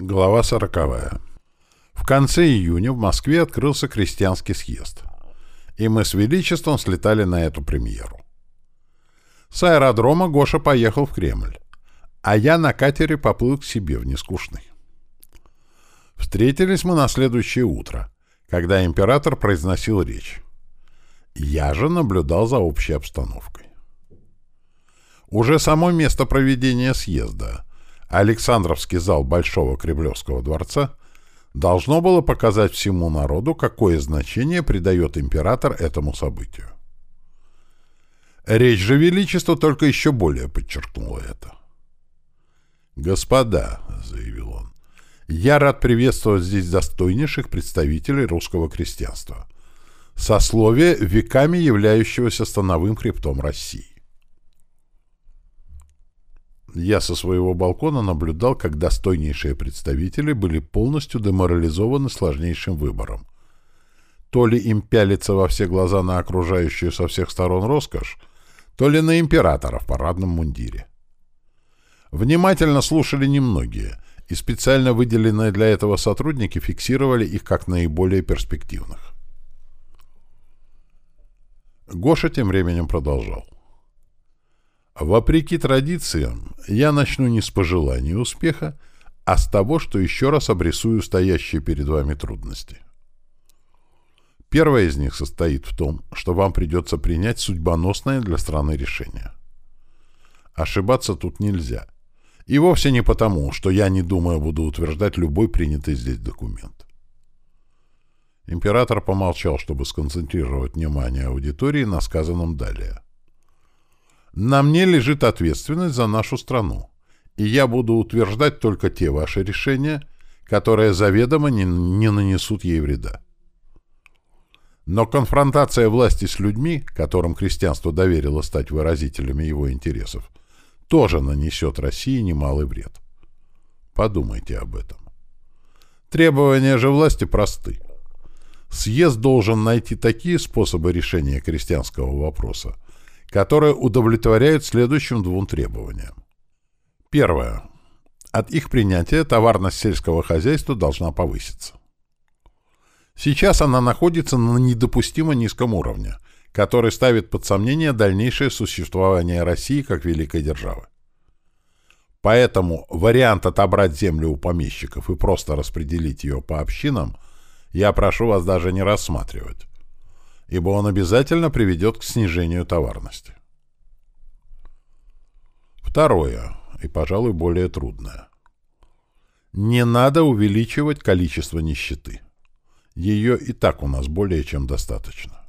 Глава сороковая. В конце июня в Москве открылся крестьянский съезд. И мы с Величеством слетали на эту премьеру. С аэродрома Гоша поехал в Кремль, а я на катере поплыл к себе в Нескучный. Встретились мы на следующее утро, когда император произносил речь. Я же наблюдал за общей обстановкой. Уже само место проведения съезда — Александровский зал Большого Кремлевского дворца должно было показать всему народу, какое значение придает император этому событию. Речь же Величества только еще более подчеркнула это. «Господа», — заявил он, — «я рад приветствовать здесь достойнейших представителей русского крестьянства, сословия, веками являющегося становым хребтом России. Я со своего балкона наблюдал, как достойнейшие представители были полностью деморализованы сложнейшим выбором. То ли им пялиться во все глаза на окружающую со всех сторон роскошь, то ли на императора в парадном мундире. Внимательно слушали немногие, и специально выделенные для этого сотрудники фиксировали их как наиболее перспективных. Гоша тем временем продолжал. Вопреки традициям, я начну не с пожелания успеха, а с того, что еще раз обрисую стоящие перед вами трудности. Первая из них состоит в том, что вам придется принять судьбоносное для страны решение. Ошибаться тут нельзя. И вовсе не потому, что я, не думая, буду утверждать любой принятый здесь документ. Император помолчал, чтобы сконцентрировать внимание аудитории на сказанном далее. На мне лежит ответственность за нашу страну, и я буду утверждать только те ваши решения, которые заведомо не, не нанесут ей вреда. Но конфронтация власти с людьми, которым крестьянство доверило стать выразителями его интересов, тоже нанесет России немалый вред. Подумайте об этом. Требования же власти просты. Съезд должен найти такие способы решения крестьянского вопроса, которые удовлетворяют следующим двум требованиям. Первое. От их принятия товарность сельского хозяйства должна повыситься. Сейчас она находится на недопустимо низком уровне, который ставит под сомнение дальнейшее существование России как великой державы. Поэтому вариант отобрать землю у помещиков и просто распределить ее по общинам я прошу вас даже не рассматривать ибо он обязательно приведет к снижению товарности. Второе, и, пожалуй, более трудное. Не надо увеличивать количество нищеты. Ее и так у нас более чем достаточно.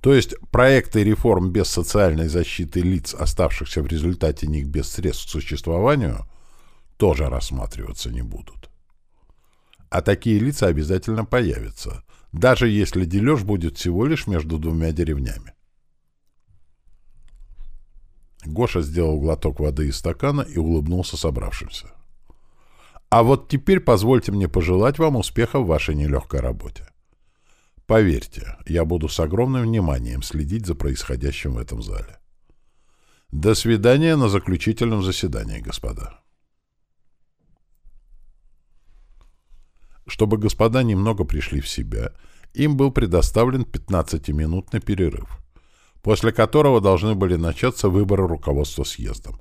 То есть проекты реформ без социальной защиты лиц, оставшихся в результате них без средств к существованию, тоже рассматриваться не будут. А такие лица обязательно появятся, даже если дележ будет всего лишь между двумя деревнями. Гоша сделал глоток воды из стакана и улыбнулся собравшимся. «А вот теперь позвольте мне пожелать вам успеха в вашей нелегкой работе. Поверьте, я буду с огромным вниманием следить за происходящим в этом зале. До свидания на заключительном заседании, господа». Чтобы господа немного пришли в себя, им был предоставлен 15-минутный перерыв, после которого должны были начаться выборы руководства съездом.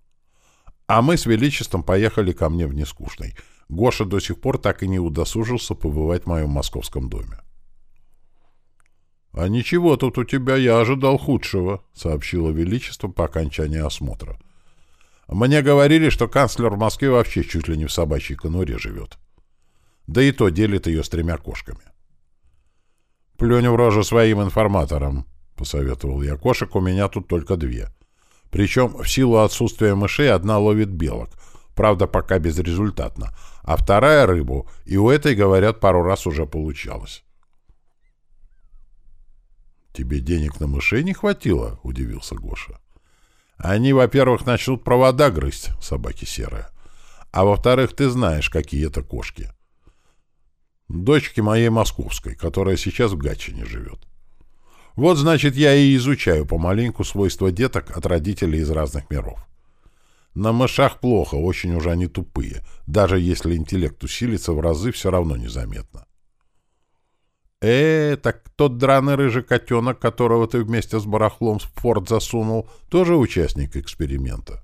А мы с Величеством поехали ко мне в Нескучный. Гоша до сих пор так и не удосужился побывать в моем московском доме. — А ничего тут у тебя, я ожидал худшего, — сообщило Величество по окончании осмотра. — Мне говорили, что канцлер в Москве вообще чуть ли не в собачьей конуре живет. — да и то делит ее с тремя кошками. «Плюнь в рожу своим информаторам», — посоветовал я. «Кошек у меня тут только две. Причем в силу отсутствия мышей одна ловит белок, правда, пока безрезультатно, а вторая — рыбу, и у этой, говорят, пару раз уже получалось». «Тебе денег на мышей не хватило?» — удивился Гоша. «Они, во-первых, начнут провода грызть, собаки серые, а во-вторых, ты знаешь, какие это кошки». Дочке моей московской, которая сейчас в Гатчине живет. Вот, значит, я и изучаю помаленьку свойства деток от родителей из разных миров. На мышах плохо, очень уж они тупые. Даже если интеллект усилится в разы, все равно незаметно. «Э, так тот драный рыжий котенок, которого ты вместе с барахлом в форт засунул, тоже участник эксперимента?»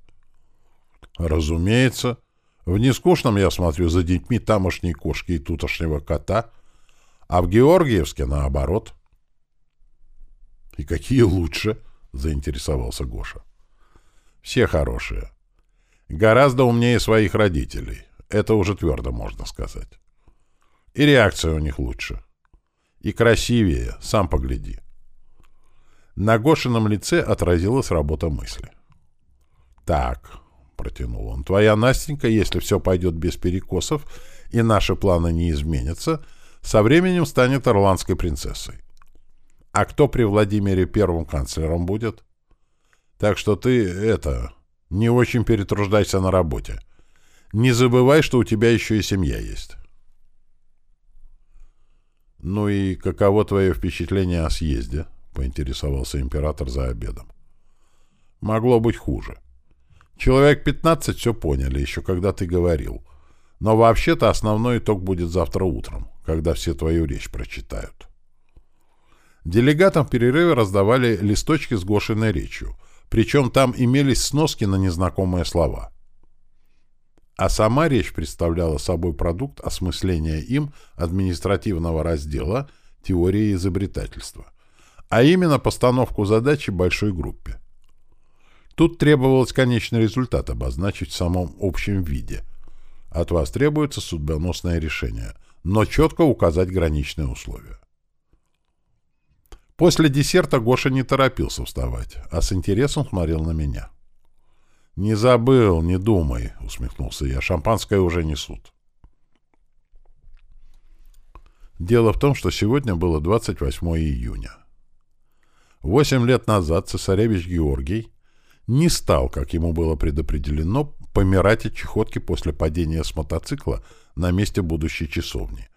«Разумеется. В нескучном я смотрю за детьми тамошней кошки и тутошнего кота, а в Георгиевске наоборот». «И какие лучше?» — заинтересовался Гоша. «Все хорошие. Гораздо умнее своих родителей. Это уже твердо можно сказать. И реакция у них лучше. И красивее, сам погляди. На Гошином лице отразилась работа мысли. «Так», — протянул он, — «твоя Настенька, если все пойдет без перекосов и наши планы не изменятся, со временем станет ирландской принцессой. А кто при Владимире первым канцлером будет? Так что ты, это, не очень перетруждайся на работе. Не забывай, что у тебя еще и семья есть. «Ну и каково твое впечатление о съезде?» — поинтересовался император за обедом. «Могло быть хуже. Человек пятнадцать все поняли, еще когда ты говорил. Но вообще-то основной итог будет завтра утром, когда все твою речь прочитают». Делегатам в перерыве раздавали листочки с Гошиной речью — причем там имелись сноски на незнакомые слова. А сама речь представляла собой продукт осмысления им административного раздела теории изобретательства, а именно постановку задачи большой группе. Тут требовалось конечный результат обозначить в самом общем виде. От вас требуется судьбоносное решение, но четко указать граничные условия. После десерта Гоша не торопился вставать, а с интересом смотрел на меня. «Не забыл, не думай», — усмехнулся я. «Шампанское уже несут». Дело в том, что сегодня было 28 июня. Восемь лет назад цесаревич Георгий не стал, как ему было предопределено, помирать от чехотки после падения с мотоцикла на месте будущей часовни,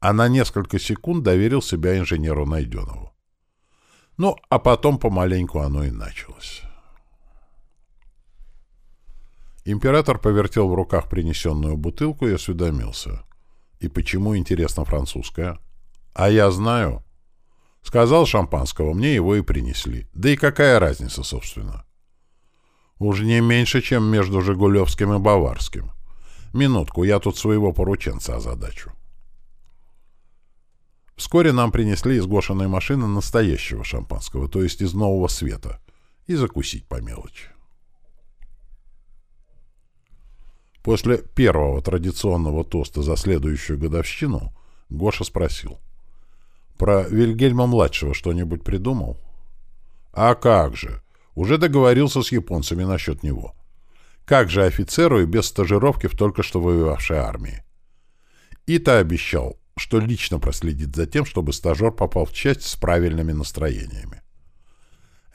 а на несколько секунд доверил себя инженеру Найденову. Ну, а потом помаленьку оно и началось. Император повертел в руках принесенную бутылку и осведомился. И почему, интересно, французская? А я знаю. Сказал шампанского, мне его и принесли. Да и какая разница, собственно? Уж не меньше, чем между Жигулевским и Баварским. Минутку, я тут своего порученца озадачу. Вскоре нам принесли из Гошиной машины настоящего шампанского, то есть из нового света, и закусить по мелочи. После первого традиционного тоста за следующую годовщину Гоша спросил. «Про Вильгельма-младшего что-нибудь придумал?» «А как же! Уже договорился с японцами насчет него. Как же офицеру и без стажировки в только что воевавшей армии?» И-то обещал, что лично проследит за тем, чтобы стажер попал в часть с правильными настроениями.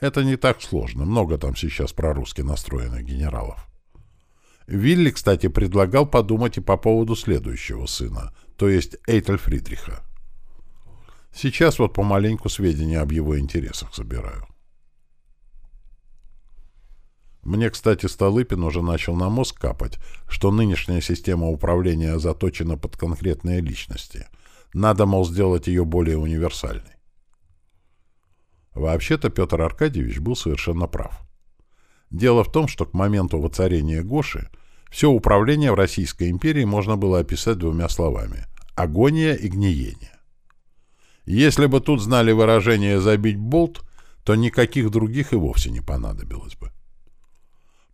Это не так сложно, много там сейчас прорусски настроенных генералов. Вилли, кстати, предлагал подумать и по поводу следующего сына, то есть Эйтель Фридриха. Сейчас вот помаленьку сведения об его интересах собираю. Мне, кстати, Столыпин уже начал на мозг капать, что нынешняя система управления заточена под конкретные личности. Надо, мол, сделать ее более универсальной. Вообще-то Петр Аркадьевич был совершенно прав. Дело в том, что к моменту воцарения Гоши все управление в Российской империи можно было описать двумя словами – агония и гниение. Если бы тут знали выражение «забить болт», то никаких других и вовсе не понадобилось бы.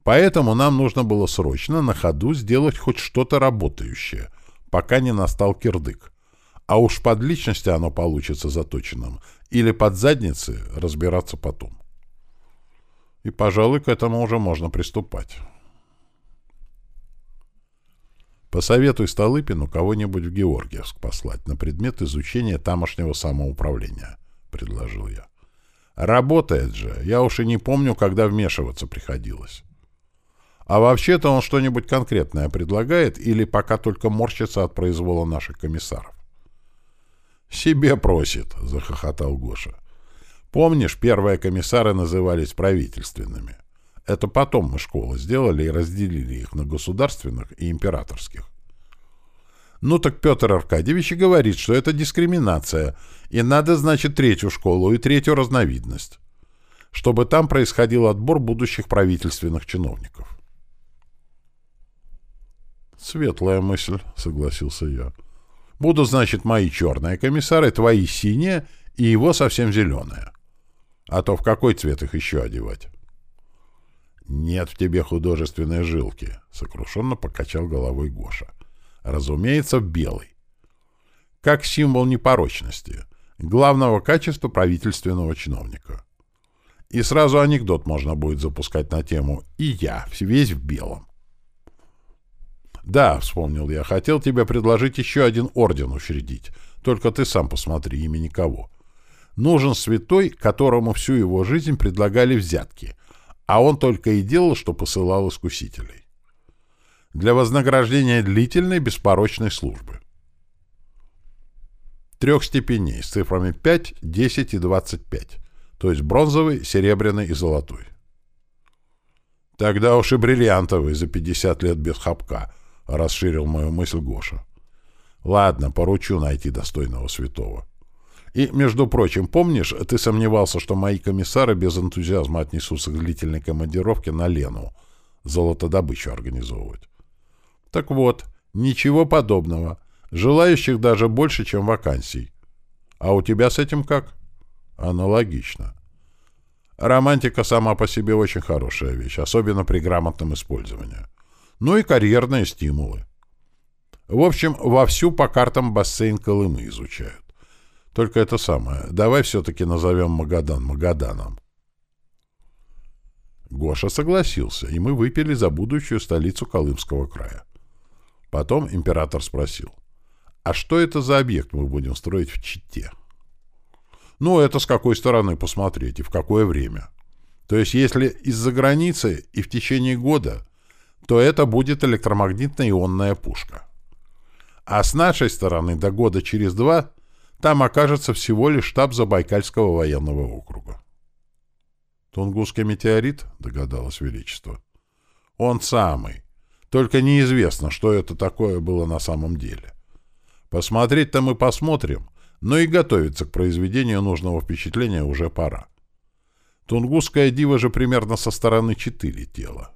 Поэтому нам нужно было срочно на ходу сделать хоть что-то работающее, пока не настал кирдык. А уж под личности оно получится заточенным, или под задницы разбираться потом. И, пожалуй, к этому уже можно приступать. Посоветуй Столыпину кого-нибудь в Георгиевск послать на предмет изучения тамошнего самоуправления, — предложил я. Работает же, я уж и не помню, когда вмешиваться приходилось. А вообще-то он что-нибудь конкретное предлагает или пока только морщится от произвола наших комиссаров? «Себе просит», — захохотал Гоша. «Помнишь, первые комиссары назывались правительственными, Это потом мы школы сделали и разделили их на государственных и императорских. Ну так Петр Аркадьевич и говорит, что это дискриминация, и надо, значит, третью школу и третью разновидность, чтобы там происходил отбор будущих правительственных чиновников. «Светлая мысль», — согласился я. «Буду, значит, мои черные комиссары, твои синие и его совсем зеленые. А то в какой цвет их еще одевать?» «Нет в тебе художественной жилки», — сокрушенно покачал головой Гоша. Разумеется, белый. Как символ непорочности, главного качества правительственного чиновника. И сразу анекдот можно будет запускать на тему «И я, весь в белом». «Да», — вспомнил я, — «хотел тебе предложить еще один орден учредить. Только ты сам посмотри, имени кого. Нужен святой, которому всю его жизнь предлагали взятки, а он только и делал, что посылал искусителей. Для вознаграждения длительной беспорочной службы. Трех степеней с цифрами 5, 10 и 25, то есть бронзовый, серебряный и золотой. Тогда уж и бриллиантовый за 50 лет без хапка —— расширил мою мысль Гоша. «Ладно, поручу найти достойного святого. И, между прочим, помнишь, ты сомневался, что мои комиссары без энтузиазма отнесутся к длительной командировке на Лену, золотодобычу организовывать? Так вот, ничего подобного. Желающих даже больше, чем вакансий. А у тебя с этим как? Аналогично. Романтика сама по себе очень хорошая вещь, особенно при грамотном использовании ну и карьерные стимулы. В общем, вовсю по картам бассейн Колымы изучают. Только это самое, давай все-таки назовем Магадан Магаданом. Гоша согласился, и мы выпили за будущую столицу Колымского края. Потом император спросил, а что это за объект мы будем строить в Чите? Ну, это с какой стороны посмотреть и в какое время. То есть, если из-за границы и в течение года то это будет электромагнитно-ионная пушка. А с нашей стороны до года через два там окажется всего лишь штаб Забайкальского военного округа. «Тунгусский метеорит?» — догадалось Величество. «Он самый. Только неизвестно, что это такое было на самом деле. Посмотреть-то мы посмотрим, но и готовиться к произведению нужного впечатления уже пора. Тунгусская дива же примерно со стороны четыре тела.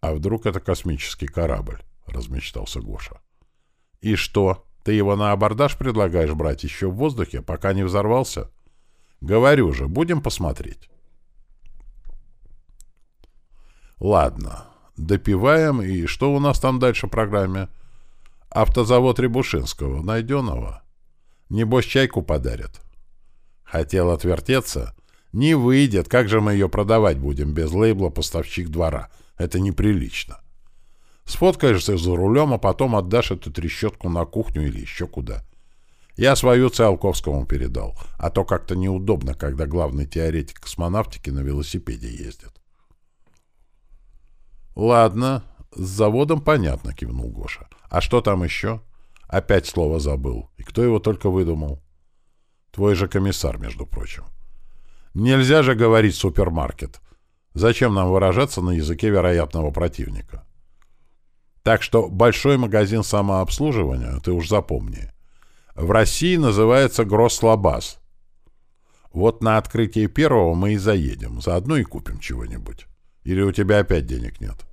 А вдруг это космический корабль? Размечтался Гоша. И что? Ты его на абордаж предлагаешь брать еще в воздухе, пока не взорвался? Говорю же, будем посмотреть. Ладно, допиваем, и что у нас там дальше в программе? Автозавод Рябушинского, найденного? Небось, чайку подарят. Хотел отвертеться? Не выйдет, как же мы ее продавать будем без лейбла «Поставщик двора»? Это неприлично. Сфоткаешься за рулем, а потом отдашь эту трещотку на кухню или еще куда. Я свою Циолковскому передал, а то как-то неудобно, когда главный теоретик космонавтики на велосипеде ездит. «Ладно, с заводом понятно», — кивнул Гоша. «А что там еще?» Опять слово забыл. И кто его только выдумал? Твой же комиссар, между прочим. Нельзя же говорить «супермаркет». Зачем нам выражаться на языке вероятного противника? Так что большой магазин самообслуживания, ты уж запомни, в России называется Гросслабас. Вот на открытие первого мы и заедем, заодно и купим чего-нибудь. Или у тебя опять денег нет?